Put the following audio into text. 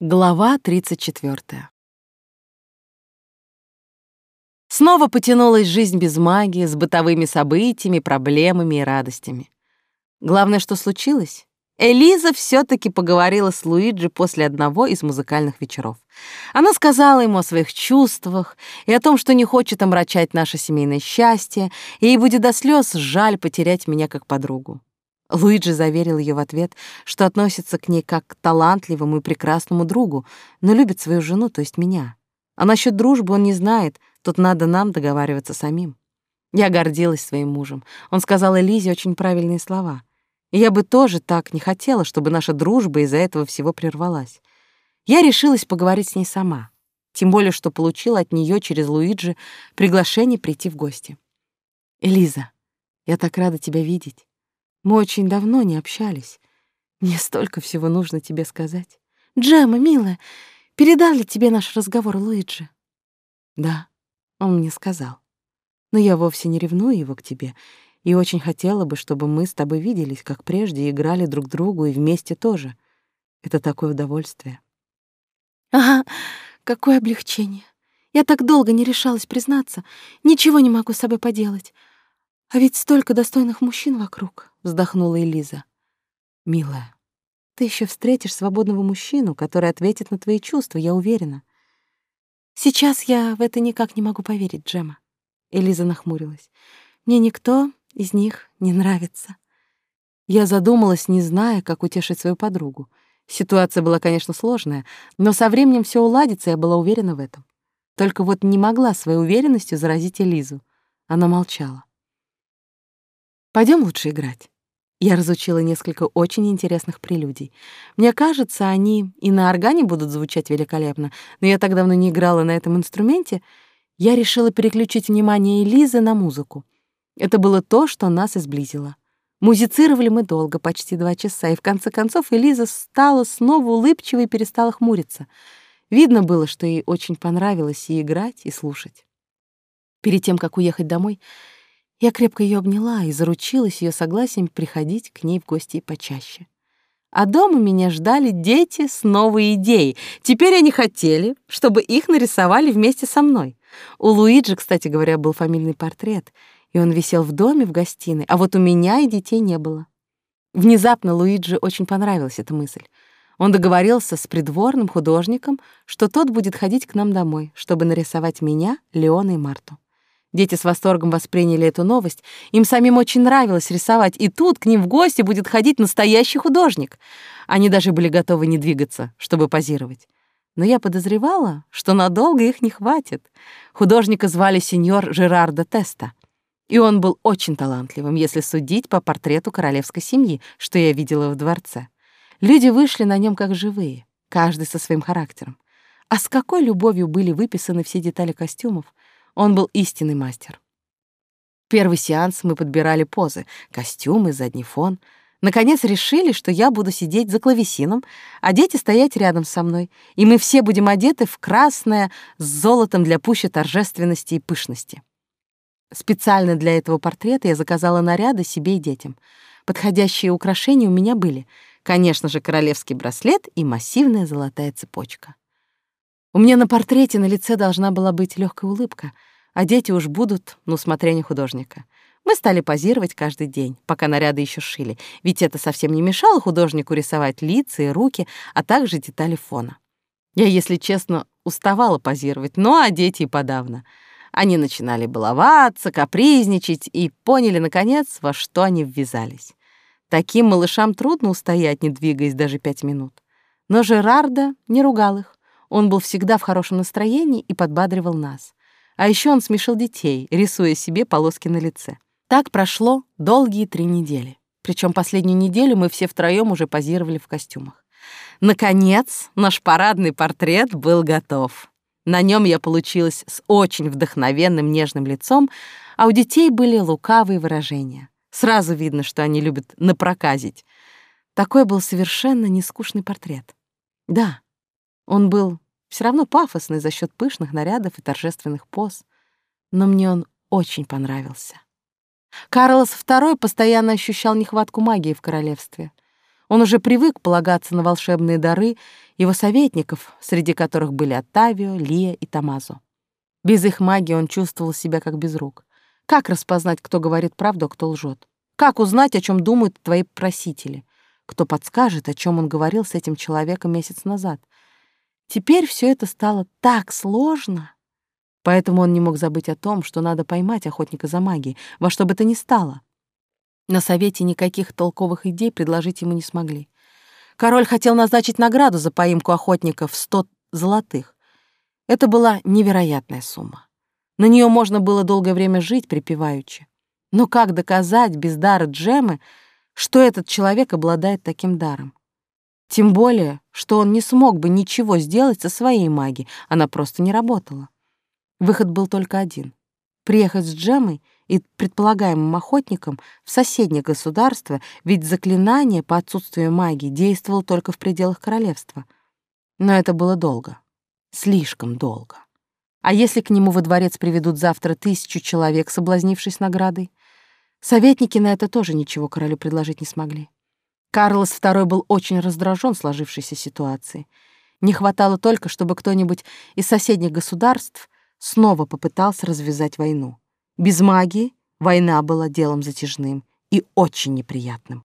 Глава 34. Снова потянулась жизнь без магии, с бытовыми событиями, проблемами и радостями. Главное, что случилось? Элиза все таки поговорила с Луиджи после одного из музыкальных вечеров. Она сказала ему о своих чувствах и о том, что не хочет омрачать наше семейное счастье, и ей будет до слез жаль потерять меня как подругу. Луиджи заверил ее в ответ, что относится к ней как к талантливому и прекрасному другу, но любит свою жену, то есть меня. А насчет дружбы он не знает, тут надо нам договариваться самим. Я гордилась своим мужем. Он сказал Элизе очень правильные слова. И я бы тоже так не хотела, чтобы наша дружба из-за этого всего прервалась. Я решилась поговорить с ней сама, тем более что получила от нее через Луиджи приглашение прийти в гости. «Элиза, я так рада тебя видеть. Мы очень давно не общались. Мне столько всего нужно тебе сказать. Джема, милая, передал ли тебе наш разговор Луиджи? Да, он мне сказал. Но я вовсе не ревную его к тебе и очень хотела бы, чтобы мы с тобой виделись, как прежде, играли друг другу и вместе тоже. Это такое удовольствие. Ага, какое облегчение. Я так долго не решалась признаться. Ничего не могу с собой поделать. А ведь столько достойных мужчин вокруг, вздохнула Элиза. Милая, ты еще встретишь свободного мужчину, который ответит на твои чувства, я уверена. Сейчас я в это никак не могу поверить, Джема. Элиза нахмурилась. Мне никто из них не нравится. Я задумалась, не зная, как утешить свою подругу. Ситуация была, конечно, сложная, но со временем все уладится, я была уверена в этом. Только вот не могла своей уверенностью заразить Элизу. Она молчала. Пойдем лучше играть. Я разучила несколько очень интересных прелюдий. Мне кажется, они и на органе будут звучать великолепно, но я так давно не играла на этом инструменте, я решила переключить внимание Элизы на музыку. Это было то, что нас изблизило. Музицировали мы долго, почти два часа, и в конце концов Элиза стала снова улыбчивой и перестала хмуриться. Видно было, что ей очень понравилось и играть, и слушать. Перед тем, как уехать домой, я крепко ее обняла и заручилась ее согласием приходить к ней в гости почаще. А дома меня ждали дети с новой идеей. Теперь они хотели, чтобы их нарисовали вместе со мной. У Луиджи, кстати говоря, был фамильный портрет, и он висел в доме в гостиной, а вот у меня и детей не было. Внезапно Луиджи очень понравилась эта мысль. Он договорился с придворным художником, что тот будет ходить к нам домой, чтобы нарисовать меня, Леона и Марту. Дети с восторгом восприняли эту новость. Им самим очень нравилось рисовать, и тут к ним в гости будет ходить настоящий художник. Они даже были готовы не двигаться, чтобы позировать. Но я подозревала, что надолго их не хватит. Художника звали сеньор Жерардо Теста. И он был очень талантливым, если судить по портрету королевской семьи, что я видела в дворце. Люди вышли на нем как живые, каждый со своим характером. А с какой любовью были выписаны все детали костюмов, он был истинный мастер. Первый сеанс мы подбирали позы, костюмы, задний фон. Наконец решили, что я буду сидеть за клавесином, а дети стоять рядом со мной, и мы все будем одеты в красное с золотом для пущей торжественности и пышности. Специально для этого портрета я заказала наряды себе и детям. Подходящие украшения у меня были. Конечно же, королевский браслет и массивная золотая цепочка. У меня на портрете на лице должна была быть легкая улыбка, а дети уж будут на усмотрение художника. Мы стали позировать каждый день, пока наряды еще шили, ведь это совсем не мешало художнику рисовать лица и руки, а также детали фона. Я, если честно, уставала позировать, но а дети и подавно. Они начинали баловаться, капризничать и поняли, наконец, во что они ввязались. Таким малышам трудно устоять, не двигаясь даже пять минут. Но Жерарда не ругал их. Он был всегда в хорошем настроении и подбадривал нас. А еще он смешил детей, рисуя себе полоски на лице. Так прошло долгие три недели. Причем последнюю неделю мы все втроем уже позировали в костюмах. Наконец, наш парадный портрет был готов. На нем я получилась с очень вдохновенным нежным лицом, а у детей были лукавые выражения. Сразу видно, что они любят напроказить. Такой был совершенно нескучный портрет. Да, он был все равно пафосный за счет пышных нарядов и торжественных поз, но мне он очень понравился. Карлос II постоянно ощущал нехватку магии в королевстве. Он уже привык полагаться на волшебные дары его советников, среди которых были Оттавио, Лия и Тамазо. Без их магии он чувствовал себя как без рук. Как распознать, кто говорит правду, а кто лжет? Как узнать, о чем думают твои просители? Кто подскажет, о чем он говорил с этим человеком месяц назад? Теперь все это стало так сложно. Поэтому он не мог забыть о том, что надо поймать охотника за магией, во что бы то ни стало. На совете никаких толковых идей предложить ему не смогли. Король хотел назначить награду за поимку охотников в сто золотых. Это была невероятная сумма. На нее можно было долгое время жить припеваючи. Но как доказать без дара Джемы, что этот человек обладает таким даром? Тем более, что он не смог бы ничего сделать со своей магией, она просто не работала. Выход был только один — приехать с Джемой и предполагаемым охотником в соседнее государство, ведь заклинание по отсутствию магии действовало только в пределах королевства. Но это было долго. Слишком долго. А если к нему во дворец приведут завтра тысячу человек, соблазнившись наградой? Советники на это тоже ничего королю предложить не смогли. Карлос II был очень раздражен сложившейся ситуацией. Не хватало только, чтобы кто-нибудь из соседних государств снова попытался развязать войну. Без магии война была делом затяжным и очень неприятным.